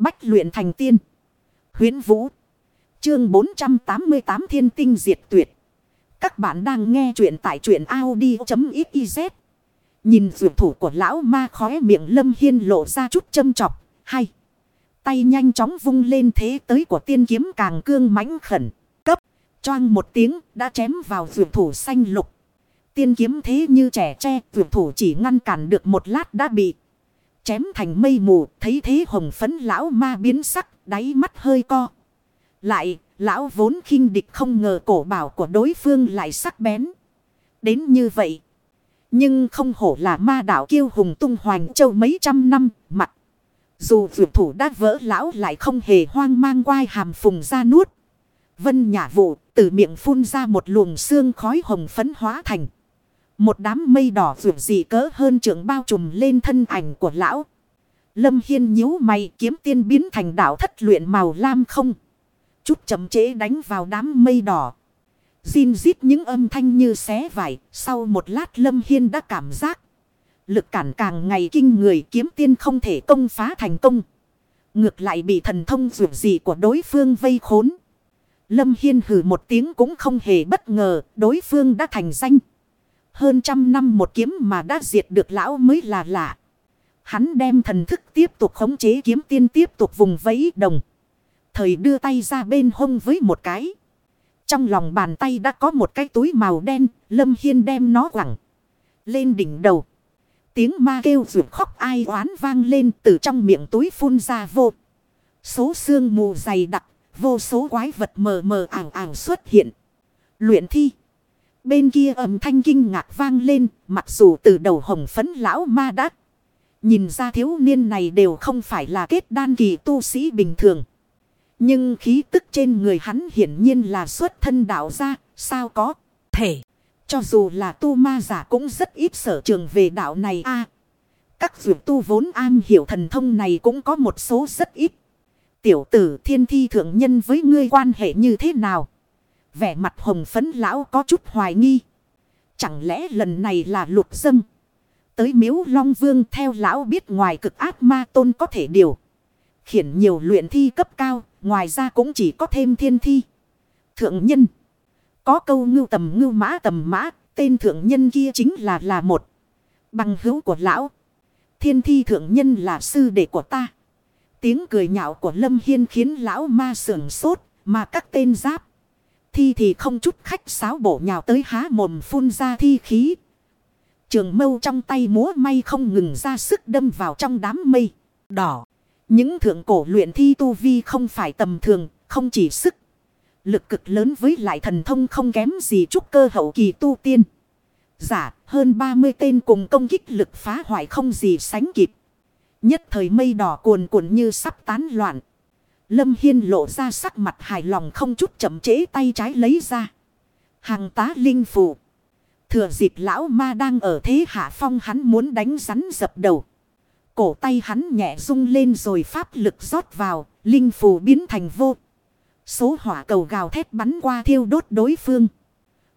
Bách luyện thành tiên. Huyến Vũ. Chương 488 Thiên Tinh Diệt Tuyệt. Các bạn đang nghe truyện tại truyện Audi.xyz. Nhìn dụng thủ của lão ma khóe miệng Lâm Hiên lộ ra chút châm chọc. Hay. Tay nhanh chóng vung lên thế tới của tiên kiếm càng cương mãnh khẩn. Cấp. Choang một tiếng đã chém vào dụng thủ xanh lục. Tiên kiếm thế như trẻ tre. Vượt thủ chỉ ngăn cản được một lát đã bị. Chém thành mây mù. Thấy thế hồng phấn lão ma biến sắc. Đáy mắt hơi co. Lại, lão vốn khinh địch không ngờ cổ bảo của đối phương lại sắc bén. Đến như vậy. Nhưng không hổ là ma đạo kiêu hùng tung hoành châu mấy trăm năm, mặt. Dù vượt thủ đã vỡ lão lại không hề hoang mang quai hàm phùng ra nuốt. Vân nhả vụ, từ miệng phun ra một luồng xương khói hồng phấn hóa thành. Một đám mây đỏ vượt dị cỡ hơn trưởng bao trùm lên thân ảnh của lão. Lâm Hiên nhíu mày kiếm tiên biến thành đảo thất luyện màu lam không chút chậm chế đánh vào đám mây đỏ. Xin rít những âm thanh như xé vải, sau một lát Lâm Hiên đã cảm giác. Lực cản càng ngày kinh người kiếm tiên không thể công phá thành công. Ngược lại bị thần thông dù gì của đối phương vây khốn. Lâm Hiên hử một tiếng cũng không hề bất ngờ, đối phương đã thành danh. Hơn trăm năm một kiếm mà đã diệt được lão mới là lạ. Hắn đem thần thức tiếp tục khống chế kiếm tiên tiếp tục vùng vẫy đồng thời đưa tay ra bên hông với một cái. Trong lòng bàn tay đã có một cái túi màu đen, Lâm Hiên đem nó quẳng lên đỉnh đầu. Tiếng ma kêu rượu khóc ai oán vang lên từ trong miệng túi phun ra vô. Số xương mù dày đặc, vô số quái vật mờ mờ ảo ảo xuất hiện. Luyện thi. Bên kia âm thanh kinh ngạc vang lên, mặc dù từ đầu hồng phấn lão ma đắc. Nhìn ra thiếu niên này đều không phải là kết đan kỳ tu sĩ bình thường. Nhưng khí tức trên người hắn hiển nhiên là xuất thân đạo gia, sao có thể. Cho dù là tu ma giả cũng rất ít sở trường về đạo này a Các vượt tu vốn an hiểu thần thông này cũng có một số rất ít. Tiểu tử thiên thi thượng nhân với ngươi quan hệ như thế nào? Vẻ mặt hồng phấn lão có chút hoài nghi. Chẳng lẽ lần này là lục dâm? Tới miếu long vương theo lão biết ngoài cực ác ma tôn có thể điều. Khiển nhiều luyện thi cấp cao, Ngoài ra cũng chỉ có thêm thiên thi. Thượng nhân. Có câu ngưu tầm ngưu mã tầm mã. Tên thượng nhân kia chính là là một. Bằng hữu của lão. Thiên thi thượng nhân là sư đệ của ta. Tiếng cười nhạo của Lâm Hiên khiến lão ma sưởng sốt. Mà các tên giáp. Thi thì không chút khách sáo bổ nhào tới há mồm phun ra thi khí. Trường mâu trong tay múa may không ngừng ra sức đâm vào trong đám mây. Đỏ. Những thượng cổ luyện thi tu vi không phải tầm thường, không chỉ sức. Lực cực lớn với lại thần thông không kém gì trúc cơ hậu kỳ tu tiên. Giả, hơn 30 tên cùng công kích lực phá hoại không gì sánh kịp. Nhất thời mây đỏ cuồn cuộn như sắp tán loạn. Lâm Hiên lộ ra sắc mặt hài lòng không chút chậm chế tay trái lấy ra. Hàng tá linh phù. Thừa dịp lão ma đang ở thế hạ phong hắn muốn đánh rắn dập đầu. Cổ tay hắn nhẹ rung lên rồi pháp lực rót vào, linh phù biến thành vô. Số hỏa cầu gào thét bắn qua thiêu đốt đối phương.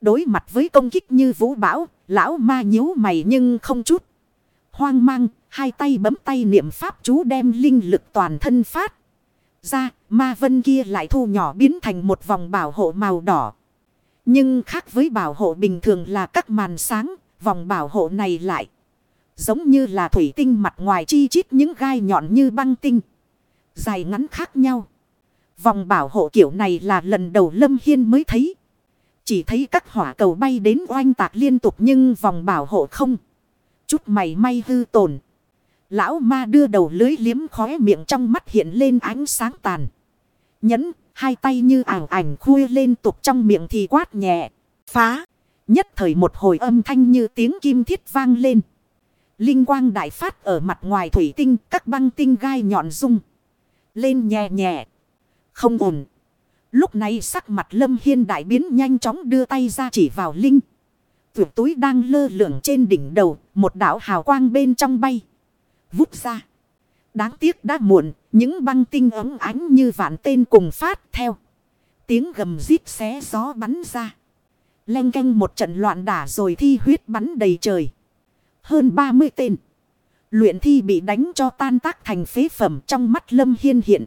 Đối mặt với công kích như vũ bão, lão ma nhíu mày nhưng không chút. Hoang mang, hai tay bấm tay niệm pháp chú đem linh lực toàn thân phát. Ra, ma vân kia lại thu nhỏ biến thành một vòng bảo hộ màu đỏ. Nhưng khác với bảo hộ bình thường là các màn sáng, vòng bảo hộ này lại. Giống như là thủy tinh mặt ngoài chi chít những gai nhọn như băng tinh. Dài ngắn khác nhau. Vòng bảo hộ kiểu này là lần đầu Lâm Hiên mới thấy. Chỉ thấy các hỏa cầu bay đến oanh tạc liên tục nhưng vòng bảo hộ không. Chút mày may hư tổn. Lão ma đưa đầu lưới liếm khóe miệng trong mắt hiện lên ánh sáng tàn. Nhấn, hai tay như ảng ảnh khui lên tục trong miệng thì quát nhẹ. Phá. Nhất thời một hồi âm thanh như tiếng kim thiết vang lên. Linh quang đại phát ở mặt ngoài thủy tinh, các băng tinh gai nhọn rung. Lên nhẹ nhẹ. Không ổn. Lúc này sắc mặt lâm hiên đại biến nhanh chóng đưa tay ra chỉ vào Linh. Vượt túi đang lơ lửng trên đỉnh đầu, một đảo hào quang bên trong bay. Vút ra. Đáng tiếc đã muộn, những băng tinh ấm ánh như vạn tên cùng phát theo. Tiếng gầm rít xé gió bắn ra. Leng canh một trận loạn đả rồi thi huyết bắn đầy trời. Hơn 30 tên. Luyện thi bị đánh cho tan tác thành phế phẩm trong mắt Lâm Hiên hiện.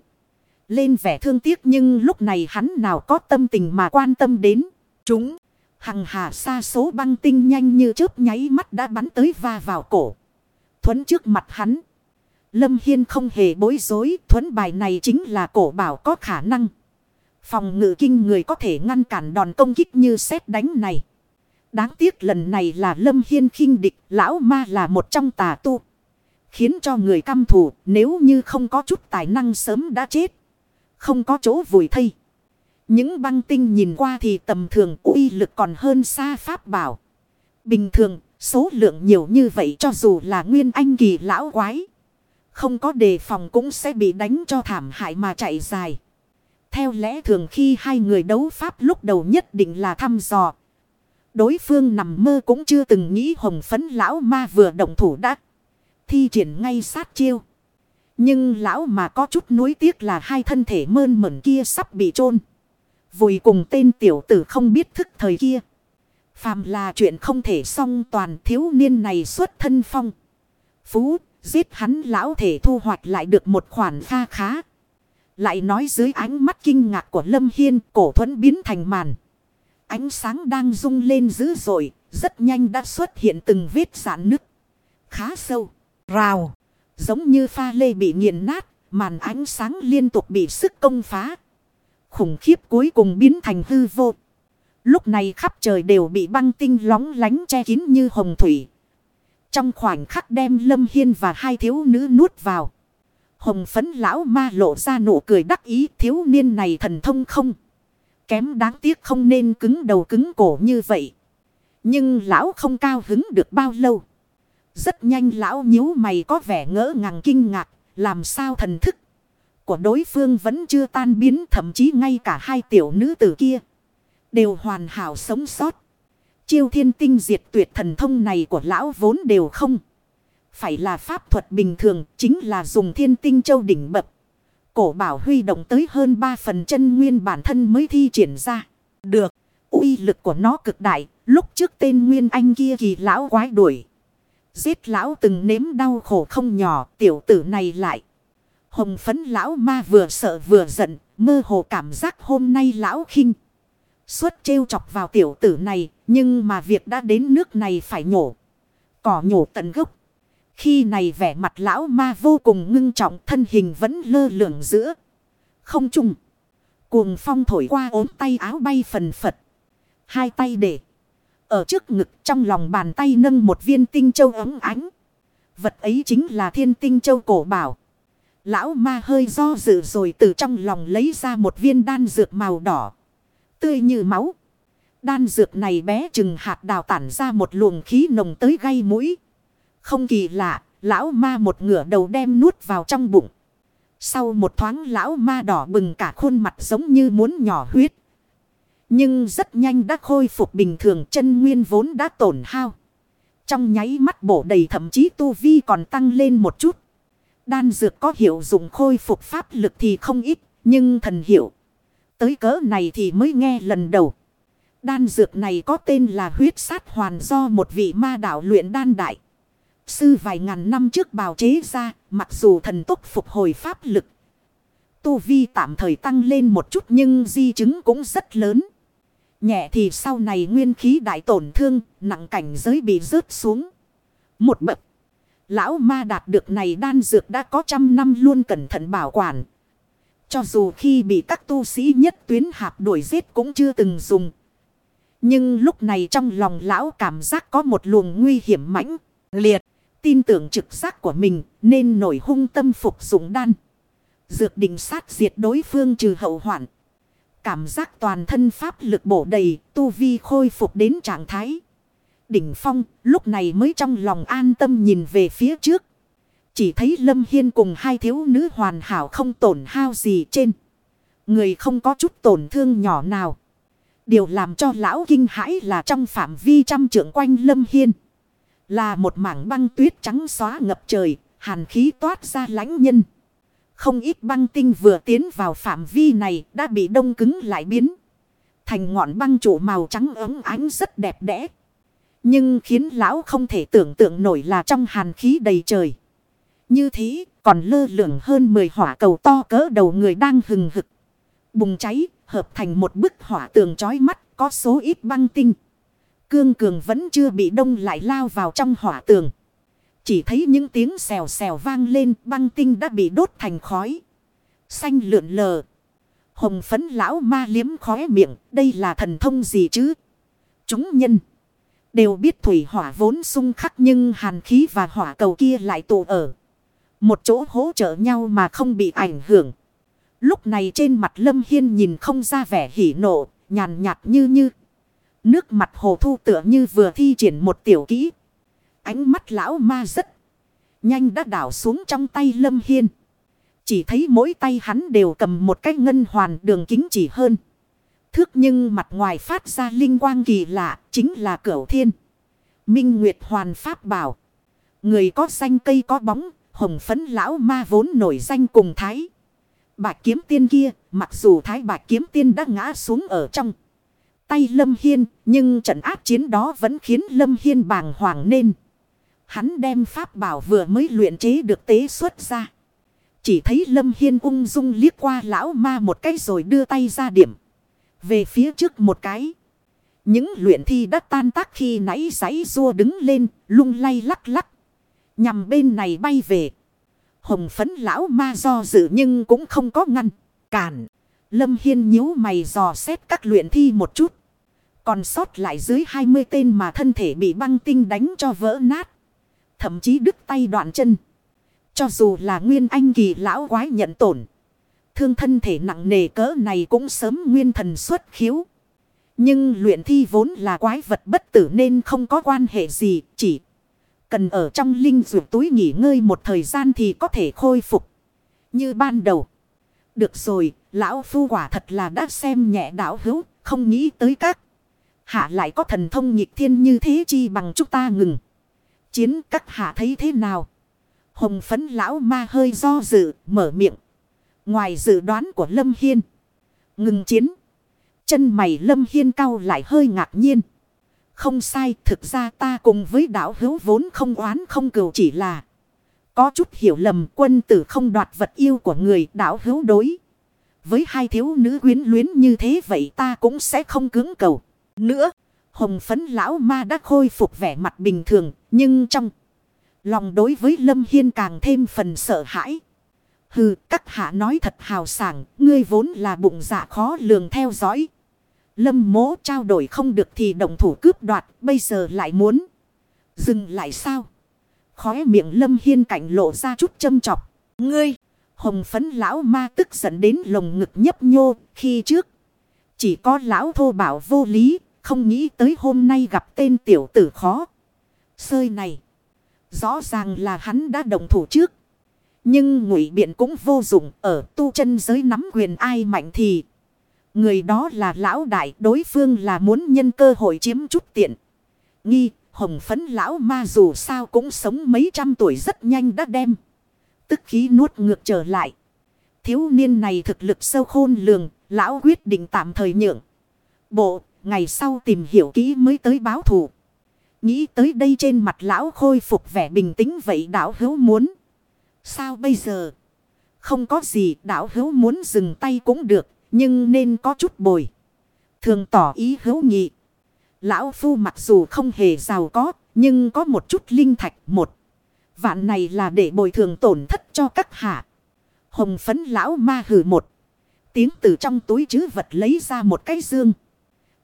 Lên vẻ thương tiếc nhưng lúc này hắn nào có tâm tình mà quan tâm đến. Chúng, hằng hà xa số băng tinh nhanh như chớp nháy mắt đã bắn tới va vào cổ. Thuấn trước mặt hắn. Lâm Hiên không hề bối rối, thuấn bài này chính là cổ bảo có khả năng. Phòng ngự kinh người có thể ngăn cản đòn công kích như xét đánh này. Đáng tiếc lần này là Lâm Hiên khinh địch, lão ma là một trong tà tu. Khiến cho người căm thù nếu như không có chút tài năng sớm đã chết. Không có chỗ vùi thây. Những băng tinh nhìn qua thì tầm thường uy lực còn hơn xa pháp bảo. Bình thường, số lượng nhiều như vậy cho dù là nguyên anh kỳ lão quái. Không có đề phòng cũng sẽ bị đánh cho thảm hại mà chạy dài. Theo lẽ thường khi hai người đấu pháp lúc đầu nhất định là thăm dò. Đối phương nằm mơ cũng chưa từng nghĩ hồng phấn lão ma vừa động thủ đắc thi triển ngay sát chiêu. Nhưng lão mà có chút nuối tiếc là hai thân thể mơn mẩn kia sắp bị chôn Vùi cùng tên tiểu tử không biết thức thời kia. Phàm là chuyện không thể song toàn thiếu niên này xuất thân phong. Phú, giết hắn lão thể thu hoạch lại được một khoản kha khá. Lại nói dưới ánh mắt kinh ngạc của Lâm Hiên cổ thuẫn biến thành màn. Ánh sáng đang rung lên dữ dội, rất nhanh đã xuất hiện từng vết giãn nứt. Khá sâu. Rào. Giống như pha lê bị nghiền nát. Màn ánh sáng liên tục bị sức công phá. Khủng khiếp cuối cùng biến thành hư vô. Lúc này khắp trời đều bị băng tinh lóng lánh che kín như hồng thủy. Trong khoảnh khắc đem Lâm Hiên và hai thiếu nữ nuốt vào. Hồng phấn lão ma lộ ra nụ cười đắc ý thiếu niên này thần thông không. Kém đáng tiếc không nên cứng đầu cứng cổ như vậy. Nhưng lão không cao hứng được bao lâu. Rất nhanh lão nhíu mày có vẻ ngỡ ngàng kinh ngạc, làm sao thần thức của đối phương vẫn chưa tan biến thậm chí ngay cả hai tiểu nữ tử kia đều hoàn hảo sống sót. Chiêu thiên tinh diệt tuyệt thần thông này của lão vốn đều không. Phải là pháp thuật bình thường, chính là dùng thiên tinh châu đỉnh bập. Cổ bảo huy động tới hơn 3 phần chân nguyên bản thân mới thi triển ra. Được, uy lực của nó cực đại, lúc trước tên nguyên anh kia kỳ lão quái đuổi. Giết lão từng nếm đau khổ không nhỏ, tiểu tử này lại. Hồng phấn lão ma vừa sợ vừa giận, mơ hồ cảm giác hôm nay lão khinh. Suốt trêu chọc vào tiểu tử này, nhưng mà việc đã đến nước này phải nhổ. Cỏ nhổ tận gốc. Khi này vẻ mặt lão ma vô cùng ngưng trọng thân hình vẫn lơ lửng giữa. Không trùng. Cuồng phong thổi qua ốm tay áo bay phần phật. Hai tay để. Ở trước ngực trong lòng bàn tay nâng một viên tinh châu ấm ánh. Vật ấy chính là thiên tinh châu cổ bảo. Lão ma hơi do dự rồi từ trong lòng lấy ra một viên đan dược màu đỏ. Tươi như máu. Đan dược này bé chừng hạt đào tản ra một luồng khí nồng tới gây mũi. Không kỳ lạ, lão ma một ngửa đầu đem nuốt vào trong bụng. Sau một thoáng lão ma đỏ bừng cả khuôn mặt giống như muốn nhỏ huyết. Nhưng rất nhanh đã khôi phục bình thường chân nguyên vốn đã tổn hao. Trong nháy mắt bổ đầy thậm chí tu vi còn tăng lên một chút. Đan dược có hiệu dụng khôi phục pháp lực thì không ít, nhưng thần hiệu. Tới cỡ này thì mới nghe lần đầu. Đan dược này có tên là huyết sát hoàn do một vị ma đạo luyện đan đại. Sư vài ngàn năm trước bào chế ra, mặc dù thần tốc phục hồi pháp lực. Tu vi tạm thời tăng lên một chút nhưng di chứng cũng rất lớn. Nhẹ thì sau này nguyên khí đại tổn thương, nặng cảnh giới bị rớt xuống. Một bậc. Lão ma đạt được này đan dược đã có trăm năm luôn cẩn thận bảo quản. Cho dù khi bị các tu sĩ nhất tuyến hạp đuổi giết cũng chưa từng dùng. Nhưng lúc này trong lòng lão cảm giác có một luồng nguy hiểm mãnh liệt. Tin tưởng trực giác của mình nên nổi hung tâm phục dụng đan. Dược định sát diệt đối phương trừ hậu hoạn. Cảm giác toàn thân pháp lực bổ đầy, tu vi khôi phục đến trạng thái. Đỉnh phong, lúc này mới trong lòng an tâm nhìn về phía trước. Chỉ thấy Lâm Hiên cùng hai thiếu nữ hoàn hảo không tổn hao gì trên. Người không có chút tổn thương nhỏ nào. Điều làm cho lão kinh hãi là trong phạm vi trăm trượng quanh Lâm Hiên. Là một mảng băng tuyết trắng xóa ngập trời, hàn khí toát ra lãnh nhân. Không ít băng tinh vừa tiến vào phạm vi này đã bị đông cứng lại biến. Thành ngọn băng trụ màu trắng ấm ánh rất đẹp đẽ. Nhưng khiến lão không thể tưởng tượng nổi là trong hàn khí đầy trời. Như thế, còn lơ lửng hơn 10 hỏa cầu to cỡ đầu người đang hừng hực. Bùng cháy, hợp thành một bức hỏa tường chói mắt, có số ít băng tinh. Cương cường vẫn chưa bị đông lại lao vào trong hỏa tường. Chỉ thấy những tiếng xèo xèo vang lên, băng tinh đã bị đốt thành khói. Xanh lượn lờ. Hồng phấn lão ma liếm khóe miệng. Đây là thần thông gì chứ? Chúng nhân. Đều biết thủy hỏa vốn sung khắc nhưng hàn khí và hỏa cầu kia lại tụ ở. Một chỗ hỗ trợ nhau mà không bị ảnh hưởng. Lúc này trên mặt Lâm Hiên nhìn không ra vẻ hỉ nộ, nhàn nhạt như như. Nước mặt hồ thu tựa như vừa thi triển một tiểu kỹ. Ánh mắt lão ma rất nhanh đã đảo xuống trong tay Lâm Hiên. Chỉ thấy mỗi tay hắn đều cầm một cái ngân hoàn đường kính chỉ hơn. Thước nhưng mặt ngoài phát ra linh quang kỳ lạ chính là cửu thiên. Minh Nguyệt Hoàn Pháp bảo. Người có xanh cây có bóng, hồng phấn lão ma vốn nổi danh cùng thái. Bạch kiếm tiên kia, mặc dù thái bạch kiếm tiên đã ngã xuống ở trong tay Lâm Hiên, nhưng trận áp chiến đó vẫn khiến Lâm Hiên bàng hoàng nên. Hắn đem pháp bảo vừa mới luyện chế được tế xuất ra. Chỉ thấy Lâm Hiên ung dung liếc qua lão ma một cái rồi đưa tay ra điểm. Về phía trước một cái. Những luyện thi đã tan tác khi nãy giấy rua đứng lên, lung lay lắc lắc. Nhằm bên này bay về. Hồng phấn lão ma do dự nhưng cũng không có ngăn. Cản. Lâm Hiên nhíu mày dò xét các luyện thi một chút. Còn sót lại dưới 20 tên mà thân thể bị băng tinh đánh cho vỡ nát. Thậm chí đứt tay đoạn chân. Cho dù là nguyên anh kỳ lão quái nhận tổn. Thương thân thể nặng nề cỡ này cũng sớm nguyên thần xuất khiếu. Nhưng luyện thi vốn là quái vật bất tử nên không có quan hệ gì. Chỉ cần ở trong linh dược túi nghỉ ngơi một thời gian thì có thể khôi phục. Như ban đầu. Được rồi, lão phu quả thật là đã xem nhẹ đảo hữu, không nghĩ tới các. Hạ lại có thần thông nghịch thiên như thế chi bằng chúng ta ngừng. Chiến các hạ thấy thế nào? Hồng phấn lão ma hơi do dự, mở miệng. Ngoài dự đoán của Lâm Hiên. Ngừng chiến. Chân mày Lâm Hiên cao lại hơi ngạc nhiên. Không sai, thực ra ta cùng với đảo hữu vốn không oán không cừu chỉ là. Có chút hiểu lầm quân tử không đoạt vật yêu của người đảo hữu đối. Với hai thiếu nữ quyến luyến như thế vậy ta cũng sẽ không cứng cầu. Nữa, hồng phấn lão ma đã khôi phục vẻ mặt bình thường, nhưng trong lòng đối với Lâm Hiên càng thêm phần sợ hãi. Hừ, các hạ nói thật hào sảng, ngươi vốn là bụng dạ khó lường theo dõi. Lâm mố trao đổi không được thì đồng thủ cướp đoạt, bây giờ lại muốn. Dừng lại sao? Khóe miệng Lâm Hiên cảnh lộ ra chút châm chọc. Ngươi, hồng phấn lão ma tức giận đến lồng ngực nhấp nhô, khi trước. Chỉ có lão thô bảo vô lý, không nghĩ tới hôm nay gặp tên tiểu tử khó. Sơi này. Rõ ràng là hắn đã đồng thủ trước. Nhưng ngụy biện cũng vô dụng ở tu chân giới nắm quyền ai mạnh thì. Người đó là lão đại đối phương là muốn nhân cơ hội chiếm chút tiện. Nghi hồng phấn lão ma dù sao cũng sống mấy trăm tuổi rất nhanh đã đem. Tức khí nuốt ngược trở lại. Thiếu niên này thực lực sâu khôn lường, lão quyết định tạm thời nhượng. Bộ, ngày sau tìm hiểu kỹ mới tới báo thù. Nghĩ tới đây trên mặt lão khôi phục vẻ bình tĩnh vậy đảo hữu muốn. Sao bây giờ? Không có gì đảo hữu muốn dừng tay cũng được. Nhưng nên có chút bồi. Thường tỏ ý hữu nghị. Lão phu mặc dù không hề giàu có. Nhưng có một chút linh thạch một. Vạn này là để bồi thường tổn thất cho các hạ. Hồng phấn lão ma hử một. Tiếng từ trong túi chứ vật lấy ra một cái dương.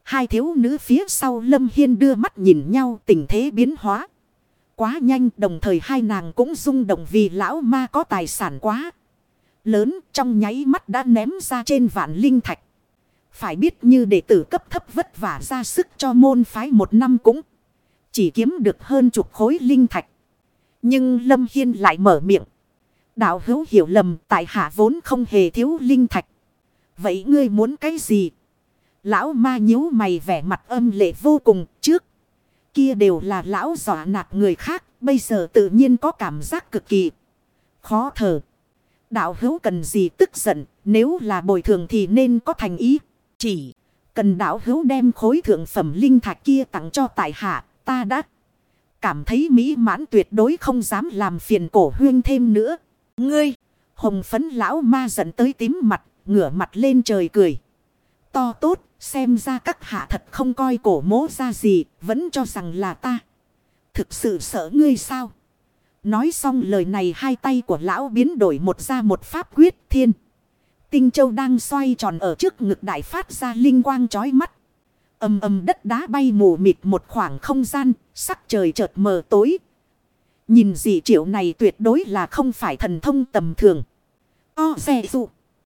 Hai thiếu nữ phía sau Lâm Hiên đưa mắt nhìn nhau, tình thế biến hóa. Quá nhanh, đồng thời hai nàng cũng rung động vì lão ma có tài sản quá. Lớn trong nháy mắt đã ném ra trên vạn linh thạch. Phải biết như đệ tử cấp thấp vất vả ra sức cho môn phái một năm cũng chỉ kiếm được hơn chục khối linh thạch. Nhưng Lâm Hiên lại mở miệng. Đạo hữu hiểu lầm, tại hạ vốn không hề thiếu linh thạch. Vậy ngươi muốn cái gì? Lão ma nhíu mày vẻ mặt âm lệ vô cùng, trước. Kia đều là lão dọa nạt người khác. Bây giờ tự nhiên có cảm giác cực kỳ khó thở. Đạo hữu cần gì tức giận. Nếu là bồi thường thì nên có thành ý. Chỉ cần đạo hữu đem khối thượng phẩm linh thạch kia tặng cho tại hạ. Ta đã Cảm thấy mỹ mãn tuyệt đối không dám làm phiền cổ huyên thêm nữa. Ngươi, hồng phấn lão ma giận tới tím mặt, ngửa mặt lên trời cười. To tốt, xem ra các hạ thật không coi cổ mố ra gì, vẫn cho rằng là ta. Thực sự sợ ngươi sao? Nói xong lời này hai tay của lão biến đổi một ra một pháp quyết thiên. Tinh châu đang xoay tròn ở trước ngực đại phát ra linh quang chói mắt. Âm âm đất đá bay mù mịt một khoảng không gian, sắc trời chợt mờ tối. Nhìn dị triệu này tuyệt đối là không phải thần thông tầm thường. O xe dụ.